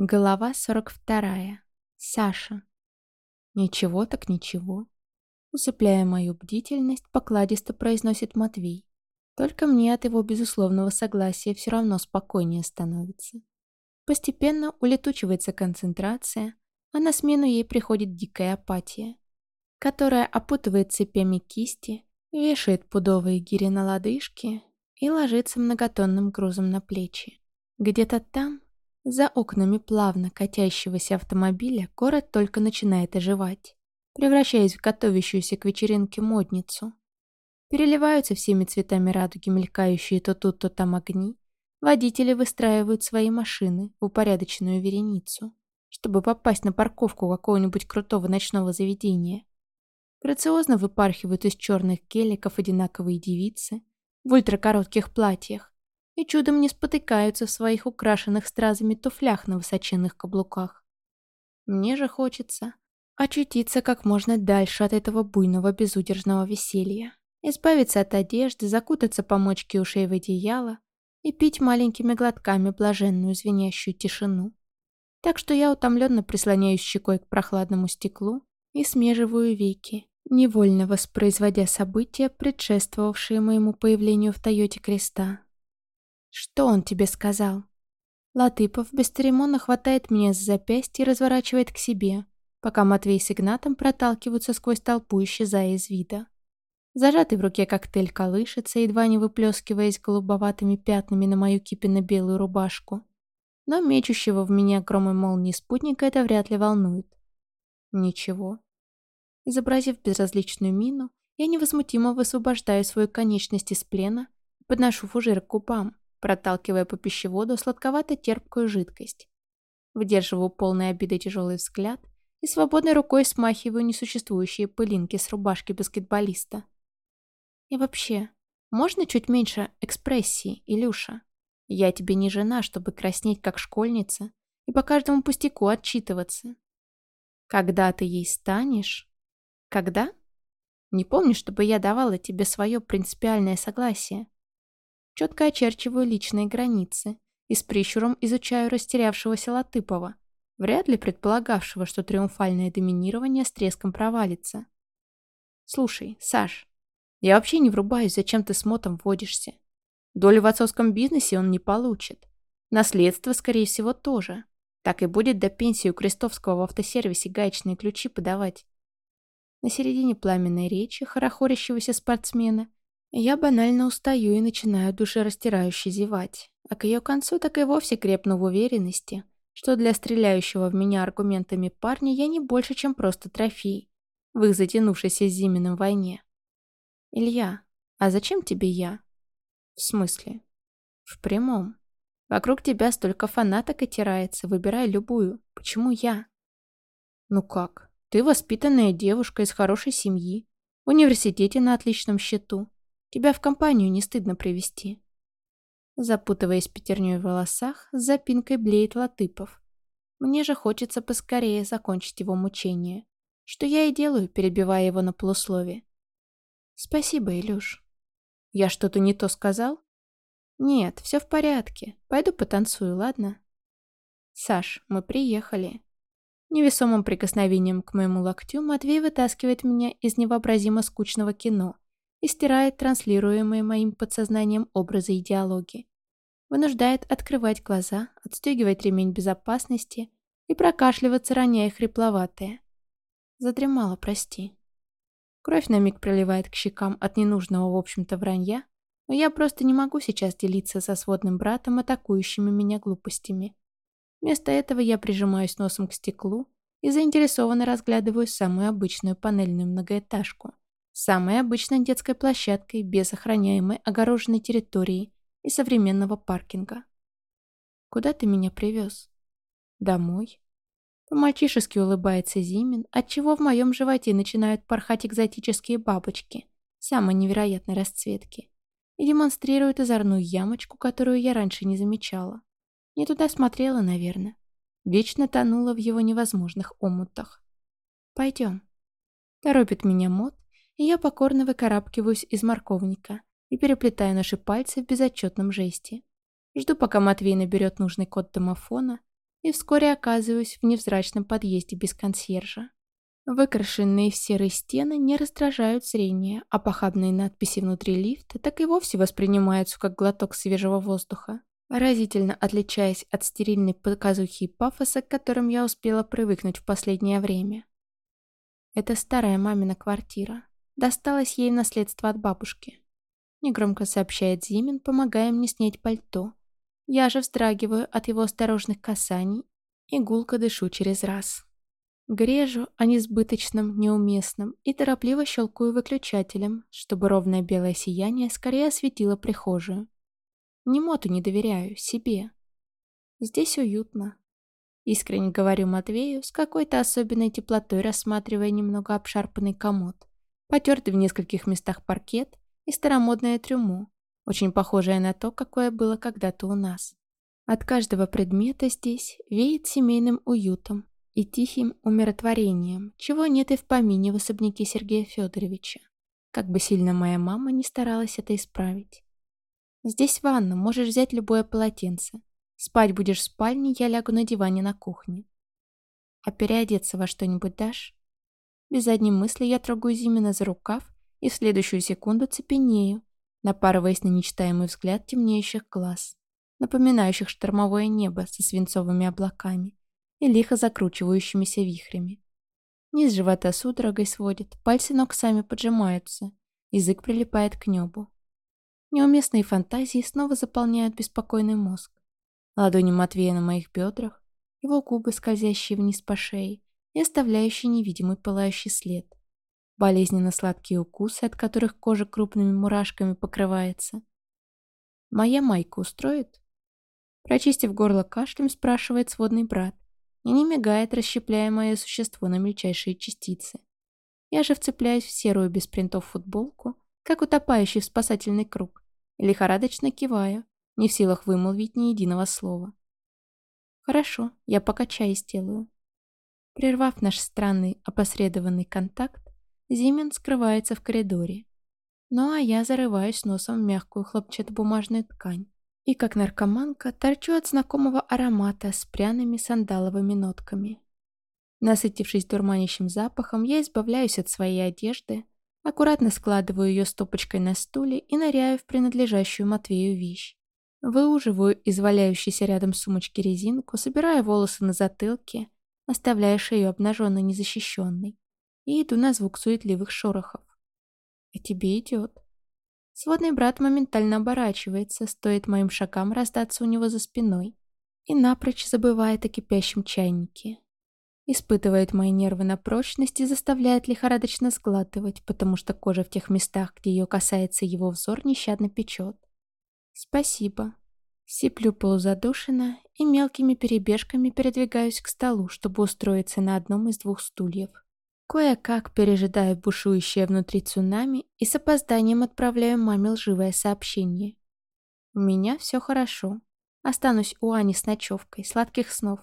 Глава 42. Саша. Ничего так ничего. Усыпляя мою бдительность, покладисто произносит Матвей. Только мне от его безусловного согласия все равно спокойнее становится. Постепенно улетучивается концентрация, а на смену ей приходит дикая апатия, которая опутывает цепями кисти, вешает пудовые гири на лодыжки и ложится многотонным грузом на плечи. Где-то там, за окнами плавно катящегося автомобиля город только начинает оживать, превращаясь в готовящуюся к вечеринке модницу. Переливаются всеми цветами радуги мелькающие то тут, то там огни. Водители выстраивают свои машины в упорядоченную вереницу, чтобы попасть на парковку какого-нибудь крутого ночного заведения. Грациозно выпархивают из черных геликов одинаковые девицы в ультракоротких платьях, и чудом не спотыкаются в своих украшенных стразами туфлях на высоченных каблуках. Мне же хочется очутиться как можно дальше от этого буйного безудержного веселья, избавиться от одежды, закутаться по мочке ушей в одеяло и пить маленькими глотками блаженную звенящую тишину. Так что я утомленно прислоняюсь щекой к прохладному стеклу и смеживаю веки, невольно воспроизводя события, предшествовавшие моему появлению в Тойоте Креста. «Что он тебе сказал?» Латыпов бесцеремонно хватает меня за запястье и разворачивает к себе, пока Матвей с Игнатом проталкиваются сквозь толпу, исчезая из вида. Зажатый в руке коктейль колышется, едва не выплескиваясь голубоватыми пятнами на мою кипенно-белую рубашку. Но мечущего в меня громой молнии спутника это вряд ли волнует. Ничего. Изобразив безразличную мину, я невозмутимо высвобождаю свою конечность из плена и подношу фужер к губам проталкивая по пищеводу сладковато-терпкую жидкость. Выдерживаю полной обиды тяжелый взгляд и свободной рукой смахиваю несуществующие пылинки с рубашки баскетболиста. И вообще, можно чуть меньше экспрессии, Илюша? Я тебе не жена, чтобы краснеть как школьница и по каждому пустяку отчитываться. Когда ты ей станешь? Когда? Не помню, чтобы я давала тебе свое принципиальное согласие четко очерчиваю личные границы и с прищуром изучаю растерявшегося Латыпова, вряд ли предполагавшего, что триумфальное доминирование с треском провалится. «Слушай, Саш, я вообще не врубаюсь, зачем ты с Мотом водишься. Долю в отцовском бизнесе он не получит. Наследство, скорее всего, тоже. Так и будет до пенсии у Крестовского в автосервисе гаечные ключи подавать». На середине пламенной речи хорохорящегося спортсмена я банально устаю и начинаю душерастирающе зевать, а к ее концу так и вовсе крепну в уверенности, что для стреляющего в меня аргументами парня я не больше, чем просто трофей в их затянувшейся с войне. «Илья, а зачем тебе я?» «В смысле?» «В прямом. Вокруг тебя столько фанаток отирается, выбирай любую. Почему я?» «Ну как? Ты воспитанная девушка из хорошей семьи, в университете на отличном счету, Тебя в компанию не стыдно привести. Запутываясь пятерней в волосах, с запинкой блеет Латыпов. Мне же хочется поскорее закончить его мучение. Что я и делаю, перебивая его на полуслове. Спасибо, Илюш. Я что-то не то сказал? Нет, все в порядке. Пойду потанцую, ладно? Саш, мы приехали. Невесомым прикосновением к моему локтю Матвей вытаскивает меня из невообразимо скучного кино — и стирает транслируемые моим подсознанием образы и диалоги. Вынуждает открывать глаза, отстегивать ремень безопасности и прокашливаться, роняя хрипловатое. Задремала, прости. Кровь на миг проливает к щекам от ненужного, в общем-то, вранья, но я просто не могу сейчас делиться со сводным братом атакующими меня глупостями. Вместо этого я прижимаюсь носом к стеклу и заинтересованно разглядываю самую обычную панельную многоэтажку самой обычной детской площадкой без охраняемой огороженной территории и современного паркинга. «Куда ты меня привез?» «Домой». По-мальчишески улыбается Зимин, отчего в моем животе начинают порхать экзотические бабочки самой невероятной расцветки и демонстрирует озорную ямочку, которую я раньше не замечала. Не туда смотрела, наверное. Вечно тонула в его невозможных омутах. «Пойдем». Торопит меня Мот, и я покорно выкарабкиваюсь из морковника и переплетаю наши пальцы в безотчетном жесте. Жду, пока Матвей наберет нужный код домофона, и вскоре оказываюсь в невзрачном подъезде без консьержа. Выкрашенные в серые стены не раздражают зрение, а похабные надписи внутри лифта так и вовсе воспринимаются как глоток свежего воздуха, разительно отличаясь от стерильной показухи и пафоса, к которым я успела привыкнуть в последнее время. Это старая мамина квартира. Досталась ей наследство от бабушки. Негромко сообщает Зимин, помогая мне снять пальто. Я же вздрагиваю от его осторожных касаний и гулко дышу через раз. Грежу о несбыточном, неуместном и торопливо щелкаю выключателем, чтобы ровное белое сияние скорее осветило прихожую. Ни моту не доверяю, себе. Здесь уютно. Искренне говорю Матвею, с какой-то особенной теплотой рассматривая немного обшарпанный комод, потертый в нескольких местах паркет и старомодное трюмо, очень похожее на то, какое было когда-то у нас. От каждого предмета здесь веет семейным уютом, и тихим умиротворением, чего нет и в помине в особняке Сергея Федоровича. Как бы сильно моя мама не старалась это исправить. Здесь ванна, можешь взять любое полотенце. Спать будешь в спальне, я лягу на диване на кухне. А переодеться во что-нибудь дашь? Без задней мысли я трогаю Зимина за рукав и в следующую секунду цепенею, напарываясь на нечитаемый взгляд темнеющих глаз, напоминающих штормовое небо со свинцовыми облаками и лихо закручивающимися вихрями. Низ живота судорогой сводит, пальцы ног сами поджимаются, язык прилипает к небу. Неуместные фантазии снова заполняют беспокойный мозг. Ладони Матвея на моих бедрах, его губы, скользящие вниз по шее и оставляющие невидимый пылающий след. Болезненно сладкие укусы, от которых кожа крупными мурашками покрывается. «Моя майка устроит?» Прочистив горло кашлем, спрашивает сводный брат и не мигает, расщепляя мое существо на мельчайшие частицы. Я же вцепляюсь в серую без принтов футболку, как утопающий в спасательный круг, и лихорадочно киваю, не в силах вымолвить ни единого слова. Хорошо, я пока чай сделаю. Прервав наш странный опосредованный контакт, Зимин скрывается в коридоре. Ну а я зарываюсь носом в мягкую хлопчатобумажную ткань и, как наркоманка, торчу от знакомого аромата с пряными сандаловыми нотками. Насытившись дурманящим запахом, я избавляюсь от своей одежды, аккуратно складываю ее стопочкой на стуле и ныряю в принадлежащую Матвею вещь. Выуживаю из валяющейся рядом сумочки резинку, собираю волосы на затылке, оставляя шею обнаженной незащищенной, и иду на звук суетливых шорохов. «А тебе идет», Сводный брат моментально оборачивается, стоит моим шагам раздаться у него за спиной, и напрочь забывает о кипящем чайнике. Испытывает мои нервы на прочность и заставляет лихорадочно сглатывать, потому что кожа в тех местах, где ее касается его взор, нещадно печет. «Спасибо». Сиплю полузадушенно и мелкими перебежками передвигаюсь к столу, чтобы устроиться на одном из двух стульев. Кое-как пережидаю бушующее внутри цунами и с опозданием отправляю маме лживое сообщение. У меня все хорошо. Останусь у Ани с ночевкой. Сладких снов.